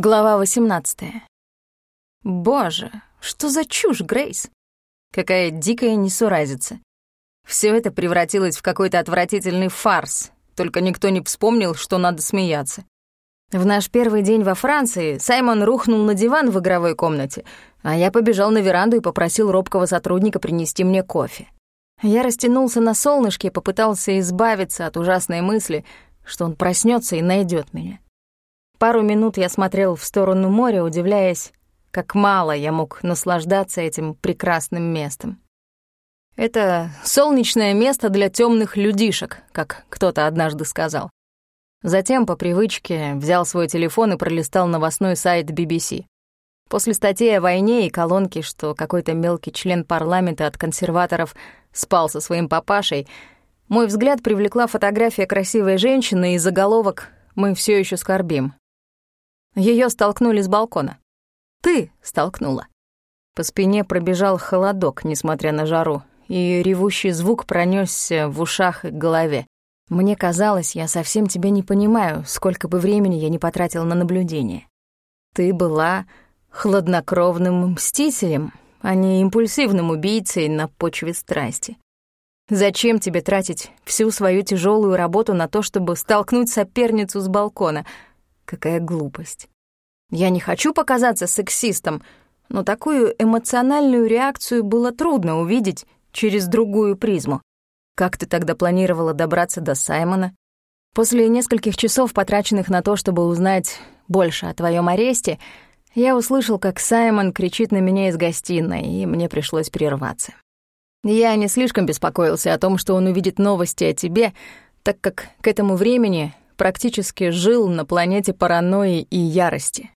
Глава 18. Боже, что за чушь, Грейс? Какая дикая несуразица. Все это превратилось в какой-то отвратительный фарс, только никто не вспомнил, что надо смеяться. В наш первый день во Франции Саймон рухнул на диван в игровой комнате, а я побежал на веранду и попросил робкого сотрудника принести мне кофе. Я растянулся на солнышке и попытался избавиться от ужасной мысли, что он проснется и найдет меня. Пару минут я смотрел в сторону моря, удивляясь, как мало я мог наслаждаться этим прекрасным местом. Это солнечное место для темных людишек, как кто-то однажды сказал. Затем, по привычке, взял свой телефон и пролистал новостной сайт BBC. После статьи о войне и колонки, что какой-то мелкий член парламента от консерваторов спал со своим папашей, мой взгляд привлекла фотография красивой женщины и заголовок «Мы все еще скорбим». Ее столкнули с балкона. Ты столкнула. По спине пробежал холодок, несмотря на жару, и ревущий звук пронесся в ушах и голове. Мне казалось, я совсем тебя не понимаю, сколько бы времени я не потратил на наблюдение. Ты была хладнокровным мстителем, а не импульсивным убийцей на почве страсти. Зачем тебе тратить всю свою тяжелую работу на то, чтобы столкнуть соперницу с балкона — Какая глупость. Я не хочу показаться сексистом, но такую эмоциональную реакцию было трудно увидеть через другую призму. Как ты тогда планировала добраться до Саймона? После нескольких часов, потраченных на то, чтобы узнать больше о твоем аресте, я услышал, как Саймон кричит на меня из гостиной, и мне пришлось прерваться. Я не слишком беспокоился о том, что он увидит новости о тебе, так как к этому времени практически жил на планете паранойи и ярости.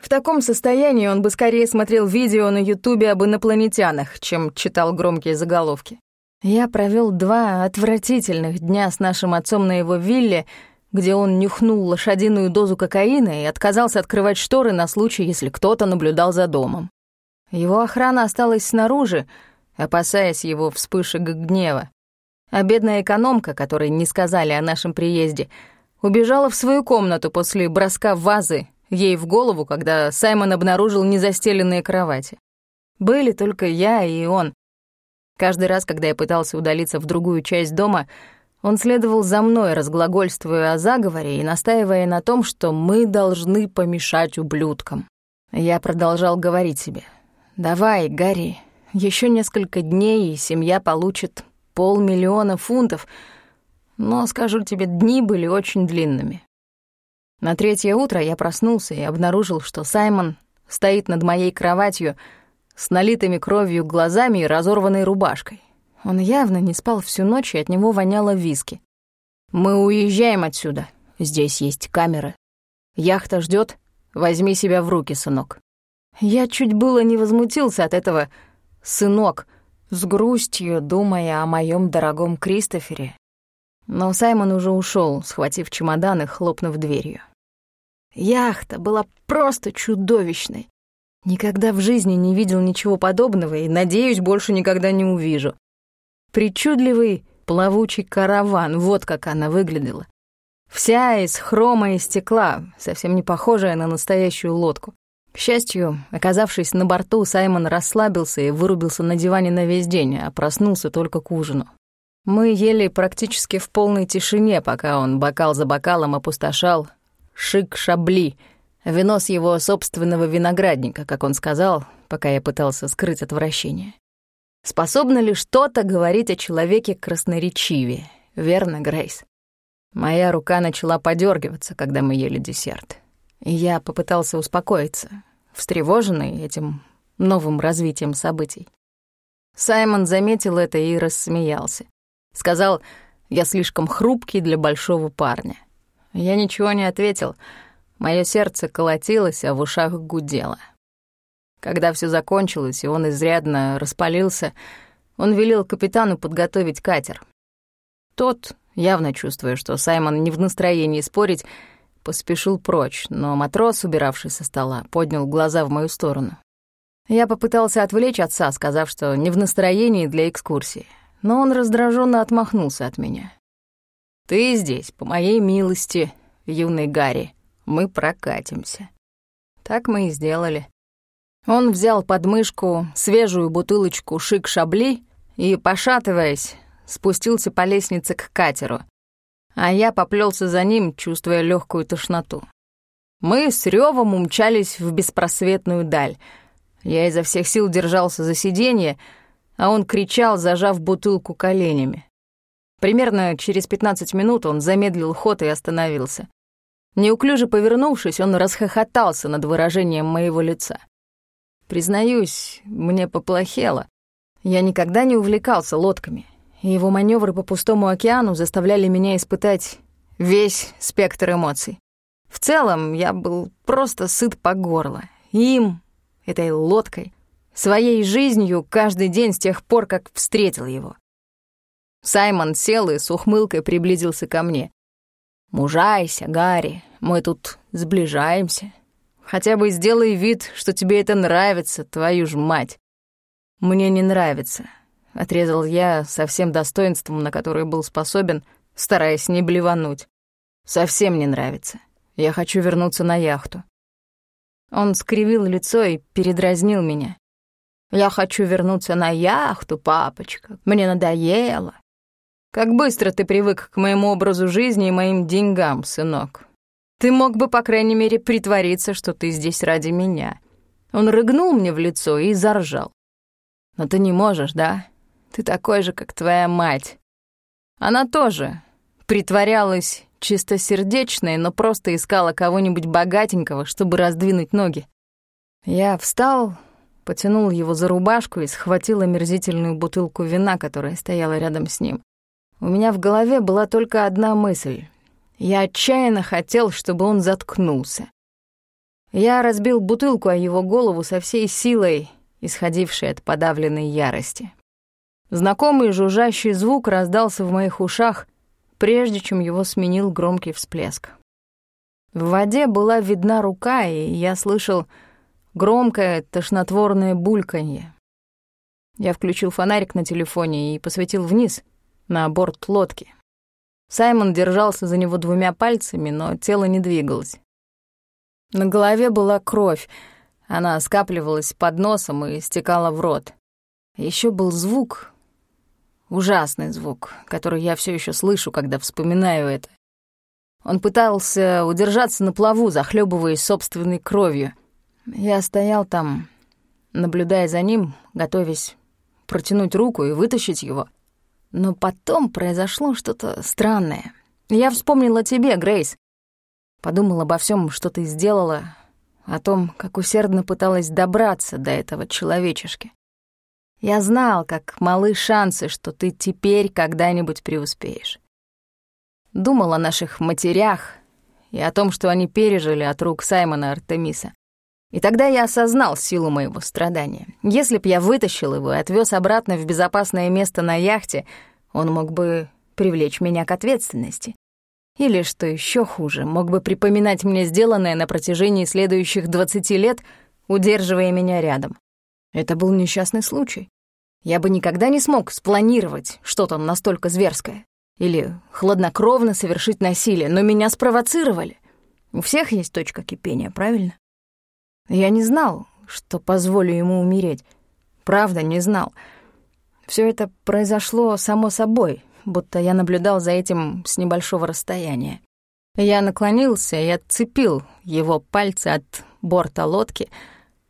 В таком состоянии он бы скорее смотрел видео на Ютубе об инопланетянах, чем читал громкие заголовки. Я провел два отвратительных дня с нашим отцом на его вилле, где он нюхнул лошадиную дозу кокаина и отказался открывать шторы на случай, если кто-то наблюдал за домом. Его охрана осталась снаружи, опасаясь его вспышек гнева. А бедная экономка, которой не сказали о нашем приезде — Убежала в свою комнату после броска вазы ей в голову, когда Саймон обнаружил незастеленные кровати. Были только я и он. Каждый раз, когда я пытался удалиться в другую часть дома, он следовал за мной, разглагольствуя о заговоре и настаивая на том, что мы должны помешать ублюдкам. Я продолжал говорить себе. «Давай, Гарри, еще несколько дней, и семья получит полмиллиона фунтов», но, скажу тебе, дни были очень длинными. На третье утро я проснулся и обнаружил, что Саймон стоит над моей кроватью с налитыми кровью глазами и разорванной рубашкой. Он явно не спал всю ночь, и от него воняло виски. «Мы уезжаем отсюда. Здесь есть камеры. Яхта ждет. Возьми себя в руки, сынок». Я чуть было не возмутился от этого «сынок», с грустью думая о моем дорогом Кристофере, но Саймон уже ушел, схватив чемодан и хлопнув дверью. Яхта была просто чудовищной. Никогда в жизни не видел ничего подобного и, надеюсь, больше никогда не увижу. Причудливый плавучий караван, вот как она выглядела. Вся из хрома и стекла, совсем не похожая на настоящую лодку. К счастью, оказавшись на борту, Саймон расслабился и вырубился на диване на весь день, а проснулся только к ужину. Мы ели практически в полной тишине, пока он бокал за бокалом опустошал шик-шабли, вино с его собственного виноградника, как он сказал, пока я пытался скрыть отвращение. Способно ли что-то говорить о человеке красноречивее, верно, Грейс? Моя рука начала подергиваться, когда мы ели десерт. Я попытался успокоиться, встревоженный этим новым развитием событий. Саймон заметил это и рассмеялся. Сказал, я слишком хрупкий для большого парня. Я ничего не ответил. Мое сердце колотилось, а в ушах гудело. Когда все закончилось, и он изрядно распалился, он велел капитану подготовить катер. Тот, явно чувствуя, что Саймон не в настроении спорить, поспешил прочь, но матрос, убиравший со стола, поднял глаза в мою сторону. Я попытался отвлечь отца, сказав, что не в настроении для экскурсии но он раздраженно отмахнулся от меня. «Ты здесь, по моей милости, юный Гарри, мы прокатимся». Так мы и сделали. Он взял под мышку свежую бутылочку шик-шабли и, пошатываясь, спустился по лестнице к катеру, а я поплелся за ним, чувствуя легкую тошноту. Мы с ревом умчались в беспросветную даль. Я изо всех сил держался за сиденье, а он кричал, зажав бутылку коленями. Примерно через 15 минут он замедлил ход и остановился. Неуклюже повернувшись, он расхохотался над выражением моего лица. Признаюсь, мне поплохело. Я никогда не увлекался лодками, и его маневры по пустому океану заставляли меня испытать весь спектр эмоций. В целом, я был просто сыт по горло. Им, этой лодкой, своей жизнью каждый день с тех пор, как встретил его. Саймон сел и с ухмылкой приблизился ко мне. «Мужайся, Гарри, мы тут сближаемся. Хотя бы сделай вид, что тебе это нравится, твою ж мать». «Мне не нравится», — отрезал я со всем достоинством, на которое был способен, стараясь не блевануть. «Совсем не нравится. Я хочу вернуться на яхту». Он скривил лицо и передразнил меня. «Я хочу вернуться на яхту, папочка. Мне надоело. Как быстро ты привык к моему образу жизни и моим деньгам, сынок. Ты мог бы, по крайней мере, притвориться, что ты здесь ради меня». Он рыгнул мне в лицо и заржал. «Но ты не можешь, да? Ты такой же, как твоя мать. Она тоже притворялась чистосердечной, но просто искала кого-нибудь богатенького, чтобы раздвинуть ноги. Я встал, потянул его за рубашку и схватил омерзительную бутылку вина, которая стояла рядом с ним. У меня в голове была только одна мысль. Я отчаянно хотел, чтобы он заткнулся. Я разбил бутылку о его голову со всей силой, исходившей от подавленной ярости. Знакомый жужжащий звук раздался в моих ушах, прежде чем его сменил громкий всплеск. В воде была видна рука, и я слышал громкое тошнотворное бульканье. Я включил фонарик на телефоне и посветил вниз — на борт лодки. Саймон держался за него двумя пальцами, но тело не двигалось. На голове была кровь, она скапливалась под носом и стекала в рот. Еще был звук, ужасный звук, который я все еще слышу, когда вспоминаю это. Он пытался удержаться на плаву, захлебываясь собственной кровью. Я стоял там, наблюдая за ним, готовясь протянуть руку и вытащить его. Но потом произошло что-то странное. Я вспомнила тебе, Грейс. Подумала обо всем, что ты сделала, о том, как усердно пыталась добраться до этого человечешки. Я знал, как малы шансы, что ты теперь когда-нибудь преуспеешь. Думал о наших матерях и о том, что они пережили от рук Саймона Артемиса. И тогда я осознал силу моего страдания. Если б я вытащил его и отвез обратно в безопасное место на яхте, он мог бы привлечь меня к ответственности. Или, что еще хуже, мог бы припоминать мне сделанное на протяжении следующих 20 лет, удерживая меня рядом. Это был несчастный случай. Я бы никогда не смог спланировать что-то настолько зверское. Или хладнокровно совершить насилие, но меня спровоцировали. У всех есть точка кипения, правильно? Я не знал, что позволю ему умереть. Правда, не знал. Все это произошло само собой, будто я наблюдал за этим с небольшого расстояния. Я наклонился и отцепил его пальцы от борта лодки,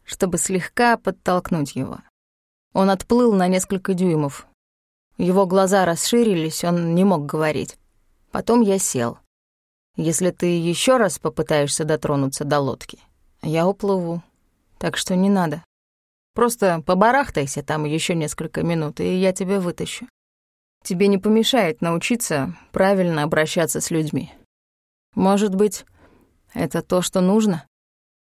чтобы слегка подтолкнуть его. Он отплыл на несколько дюймов. Его глаза расширились, он не мог говорить. Потом я сел. Если ты еще раз попытаешься дотронуться до лодки, я уплыву. Так что не надо. Просто побарахтайся там еще несколько минут, и я тебя вытащу. Тебе не помешает научиться правильно обращаться с людьми. Может быть, это то, что нужно?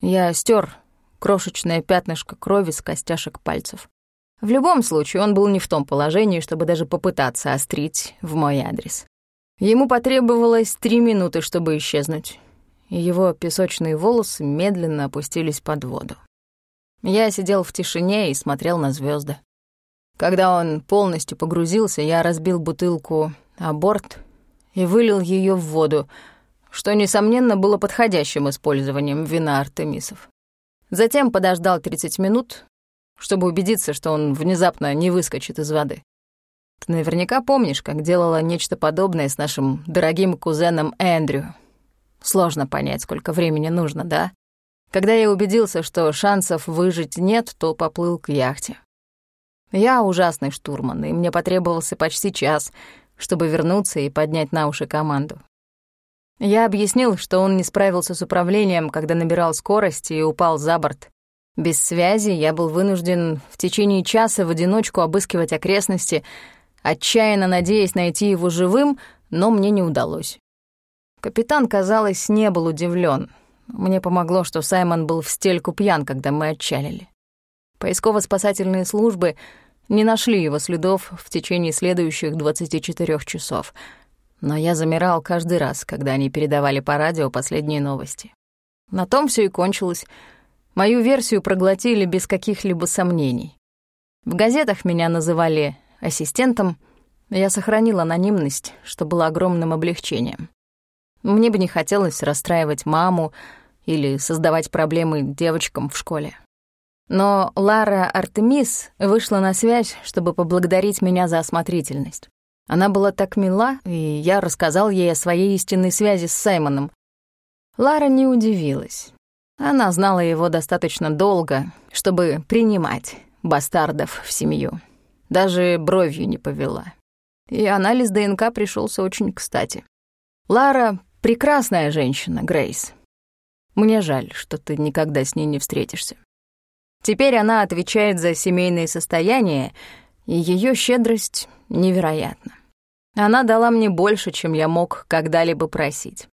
Я стер крошечное пятнышко крови с костяшек пальцев. В любом случае, он был не в том положении, чтобы даже попытаться острить в мой адрес. Ему потребовалось три минуты, чтобы исчезнуть и его песочные волосы медленно опустились под воду. Я сидел в тишине и смотрел на звезды. Когда он полностью погрузился, я разбил бутылку о борт и вылил ее в воду, что, несомненно, было подходящим использованием вина Артемисов. Затем подождал 30 минут, чтобы убедиться, что он внезапно не выскочит из воды. Ты наверняка помнишь, как делала нечто подобное с нашим дорогим кузеном Эндрю. Сложно понять, сколько времени нужно, да? Когда я убедился, что шансов выжить нет, то поплыл к яхте. Я ужасный штурман, и мне потребовался почти час, чтобы вернуться и поднять на уши команду. Я объяснил, что он не справился с управлением, когда набирал скорость и упал за борт. Без связи я был вынужден в течение часа в одиночку обыскивать окрестности, отчаянно надеясь найти его живым, но мне не удалось. Капитан, казалось, не был удивлен. Мне помогло, что Саймон был в стельку пьян, когда мы отчалили. Поисково-спасательные службы не нашли его следов в течение следующих 24 часов, но я замирал каждый раз, когда они передавали по радио последние новости. На том все и кончилось. Мою версию проглотили без каких-либо сомнений. В газетах меня называли ассистентом, я сохранил анонимность, что было огромным облегчением. Мне бы не хотелось расстраивать маму или создавать проблемы девочкам в школе. Но Лара Артемис вышла на связь, чтобы поблагодарить меня за осмотрительность. Она была так мила, и я рассказал ей о своей истинной связи с Саймоном. Лара не удивилась. Она знала его достаточно долго, чтобы принимать бастардов в семью. Даже бровью не повела. И анализ ДНК пришелся очень кстати. Лара — прекрасная женщина, Грейс. Мне жаль, что ты никогда с ней не встретишься. Теперь она отвечает за семейное состояние, и ее щедрость невероятна. Она дала мне больше, чем я мог когда-либо просить.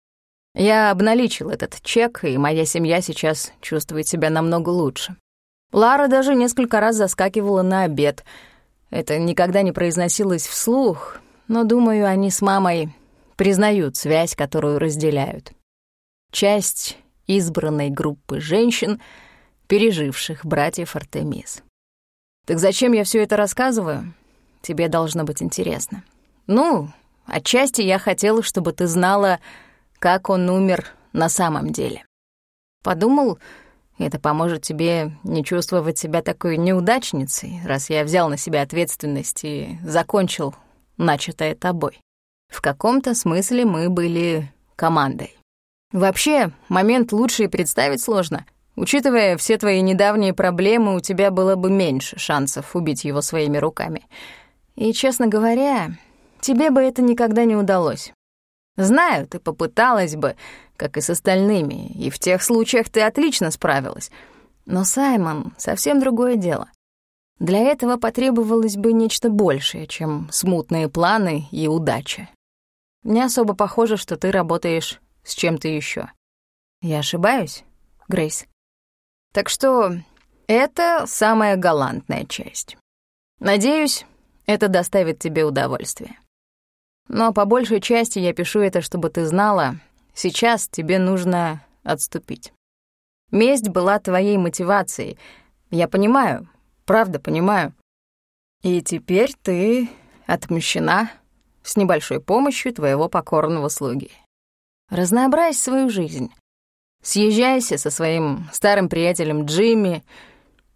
Я обналичил этот чек, и моя семья сейчас чувствует себя намного лучше. Лара даже несколько раз заскакивала на обед — это никогда не произносилось вслух, но, думаю, они с мамой признают связь, которую разделяют. Часть избранной группы женщин, переживших братьев Артемис. Так зачем я все это рассказываю? Тебе должно быть интересно. Ну, отчасти я хотела, чтобы ты знала, как он умер на самом деле. Подумал, это поможет тебе не чувствовать себя такой неудачницей, раз я взял на себя ответственность и закончил начатое тобой. В каком-то смысле мы были командой. Вообще, момент лучше и представить сложно. Учитывая все твои недавние проблемы, у тебя было бы меньше шансов убить его своими руками. И, честно говоря, тебе бы это никогда не удалось. Знаю, ты попыталась бы, как и с остальными, и в тех случаях ты отлично справилась. Но Саймон — совсем другое дело. Для этого потребовалось бы нечто большее, чем смутные планы и удача. Не особо похоже, что ты работаешь с чем-то еще. Я ошибаюсь, Грейс? Так что это самая галантная часть. Надеюсь, это доставит тебе удовольствие. Но по большей части я пишу это, чтобы ты знала, сейчас тебе нужно отступить. Месть была твоей мотивацией. Я понимаю, правда понимаю. И теперь ты отмщена с небольшой помощью твоего покорного слуги. Разнообразь свою жизнь. Съезжайся со своим старым приятелем Джимми.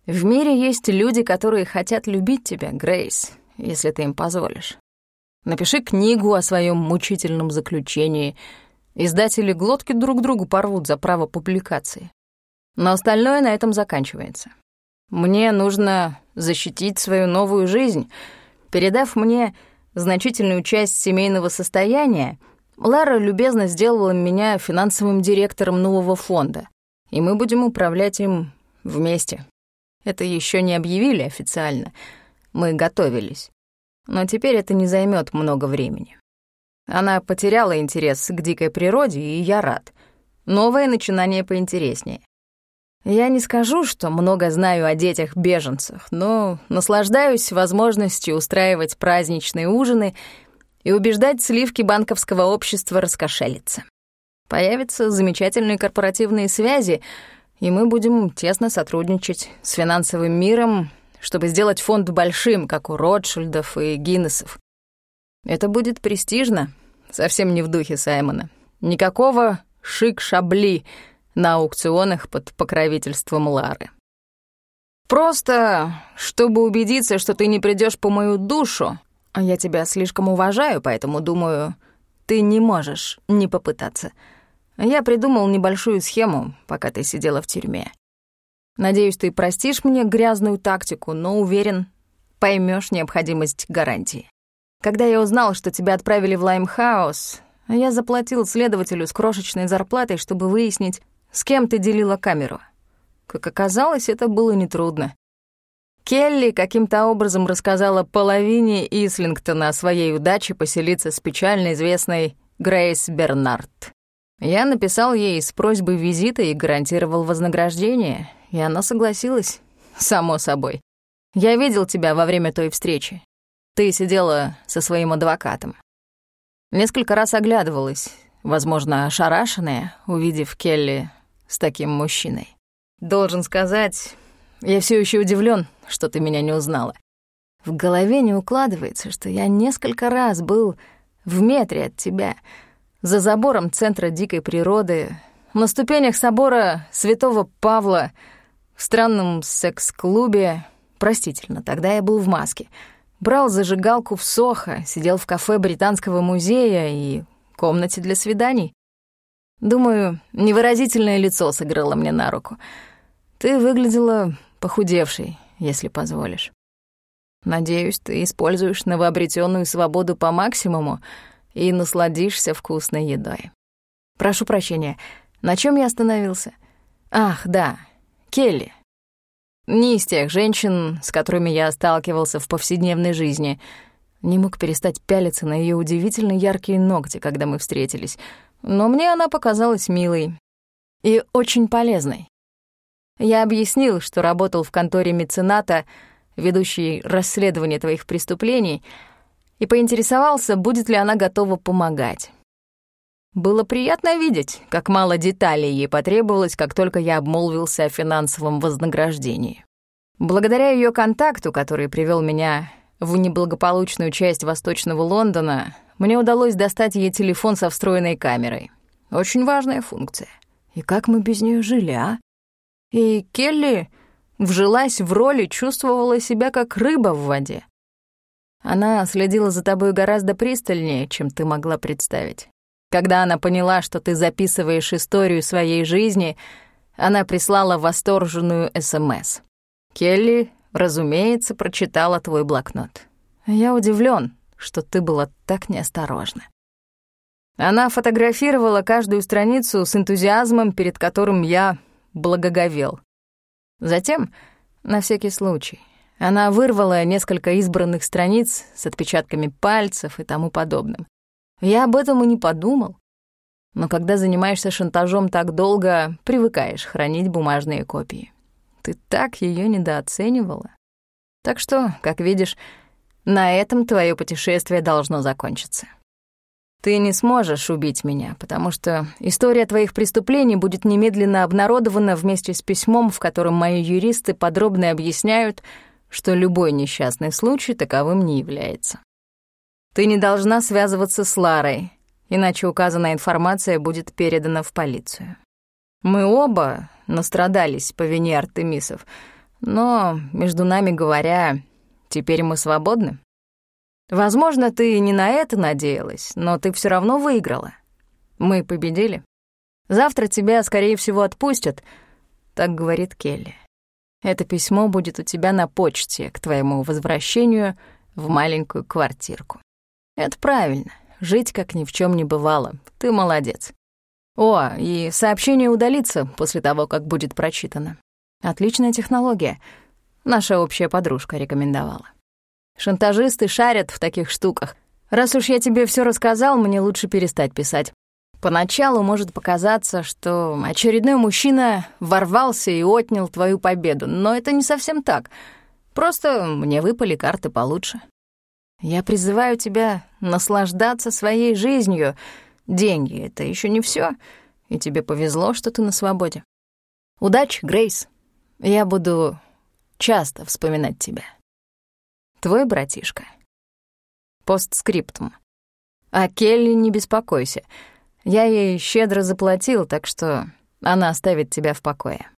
В мире есть люди, которые хотят любить тебя, Грейс, если ты им позволишь. Напиши книгу о своем мучительном заключении. Издатели глотки друг другу порвут за право публикации. Но остальное на этом заканчивается. Мне нужно защитить свою новую жизнь. Передав мне значительную часть семейного состояния, Лара любезно сделала меня финансовым директором нового фонда, и мы будем управлять им вместе. Это еще не объявили официально. Мы готовились но теперь это не займет много времени. Она потеряла интерес к дикой природе, и я рад. Новое начинание поинтереснее. Я не скажу, что много знаю о детях-беженцах, но наслаждаюсь возможностью устраивать праздничные ужины и убеждать сливки банковского общества раскошелиться. Появятся замечательные корпоративные связи, и мы будем тесно сотрудничать с финансовым миром чтобы сделать фонд большим, как у Ротшильдов и Гиннесов. Это будет престижно, совсем не в духе Саймона. Никакого шик-шабли, на аукционах под покровительством Лары. Просто, чтобы убедиться, что ты не придешь по мою душу, а я тебя слишком уважаю, поэтому думаю, ты не можешь не попытаться. Я придумал небольшую схему, пока ты сидела в тюрьме. Надеюсь, ты простишь мне грязную тактику, но уверен, поймешь необходимость гарантии. Когда я узнал, что тебя отправили в Лаймхаус, я заплатил следователю с крошечной зарплатой, чтобы выяснить, с кем ты делила камеру. Как оказалось, это было нетрудно. Келли каким-то образом рассказала половине Ислингтона о своей удаче поселиться с печально известной Грейс Бернард. Я написал ей с просьбой визита и гарантировал вознаграждение, и она согласилась, само собой. Я видел тебя во время той встречи. Ты сидела со своим адвокатом. Несколько раз оглядывалась, возможно, ошарашенная, увидев Келли с таким мужчиной. Должен сказать, я все еще удивлен, что ты меня не узнала. В голове не укладывается, что я несколько раз был в метре от тебя, за забором Центра дикой природы, на ступенях собора Святого Павла, в странном секс-клубе. Простительно, тогда я был в маске. Брал зажигалку в Сохо, сидел в кафе Британского музея и комнате для свиданий. Думаю, невыразительное лицо сыграло мне на руку. Ты выглядела похудевшей, если позволишь. Надеюсь, ты используешь новообретенную свободу по максимуму и насладишься вкусной едой. Прошу прощения, на чем я остановился? Ах, да, Келли. Не из тех женщин, с которыми я сталкивался в повседневной жизни. Не мог перестать пялиться на ее удивительно яркие ногти, когда мы встретились — но мне она показалась милой и очень полезной. Я объяснил, что работал в конторе мецената, ведущей расследование твоих преступлений, и поинтересовался, будет ли она готова помогать. Было приятно видеть, как мало деталей ей потребовалось, как только я обмолвился о финансовом вознаграждении. Благодаря ее контакту, который привел меня в неблагополучную часть Восточного Лондона, мне удалось достать ей телефон со встроенной камерой. Очень важная функция. И как мы без нее жили, а? И Келли вжилась в роль и чувствовала себя как рыба в воде. Она следила за тобой гораздо пристальнее, чем ты могла представить. Когда она поняла, что ты записываешь историю своей жизни, она прислала восторженную СМС. Келли, разумеется, прочитала твой блокнот. Я удивлен, что ты была так неосторожна. Она фотографировала каждую страницу с энтузиазмом, перед которым я благоговел. Затем, на всякий случай, она вырвала несколько избранных страниц с отпечатками пальцев и тому подобным. Я об этом и не подумал. Но когда занимаешься шантажом так долго, привыкаешь хранить бумажные копии. Ты так ее недооценивала. Так что, как видишь, на этом твое путешествие должно закончиться. Ты не сможешь убить меня, потому что история твоих преступлений будет немедленно обнародована вместе с письмом, в котором мои юристы подробно объясняют, что любой несчастный случай таковым не является. Ты не должна связываться с Ларой, иначе указанная информация будет передана в полицию. Мы оба настрадались по вине Артемисов, но, между нами говоря, Теперь мы свободны? Возможно, ты не на это надеялась, но ты все равно выиграла. Мы победили. Завтра тебя, скорее всего, отпустят, так говорит Келли. Это письмо будет у тебя на почте к твоему возвращению в маленькую квартирку. Это правильно. Жить как ни в чем не бывало. Ты молодец. О, и сообщение удалится после того, как будет прочитано. Отличная технология — Наша общая подружка рекомендовала. Шантажисты шарят в таких штуках. Раз уж я тебе все рассказал, мне лучше перестать писать. Поначалу может показаться, что очередной мужчина ворвался и отнял твою победу, но это не совсем так. Просто мне выпали карты получше. Я призываю тебя наслаждаться своей жизнью. Деньги — это еще не все, и тебе повезло, что ты на свободе. Удачи, Грейс. Я буду часто вспоминать тебя. Твой братишка. Постскриптум. А Келли не беспокойся. Я ей щедро заплатил, так что Она оставит тебя в покое.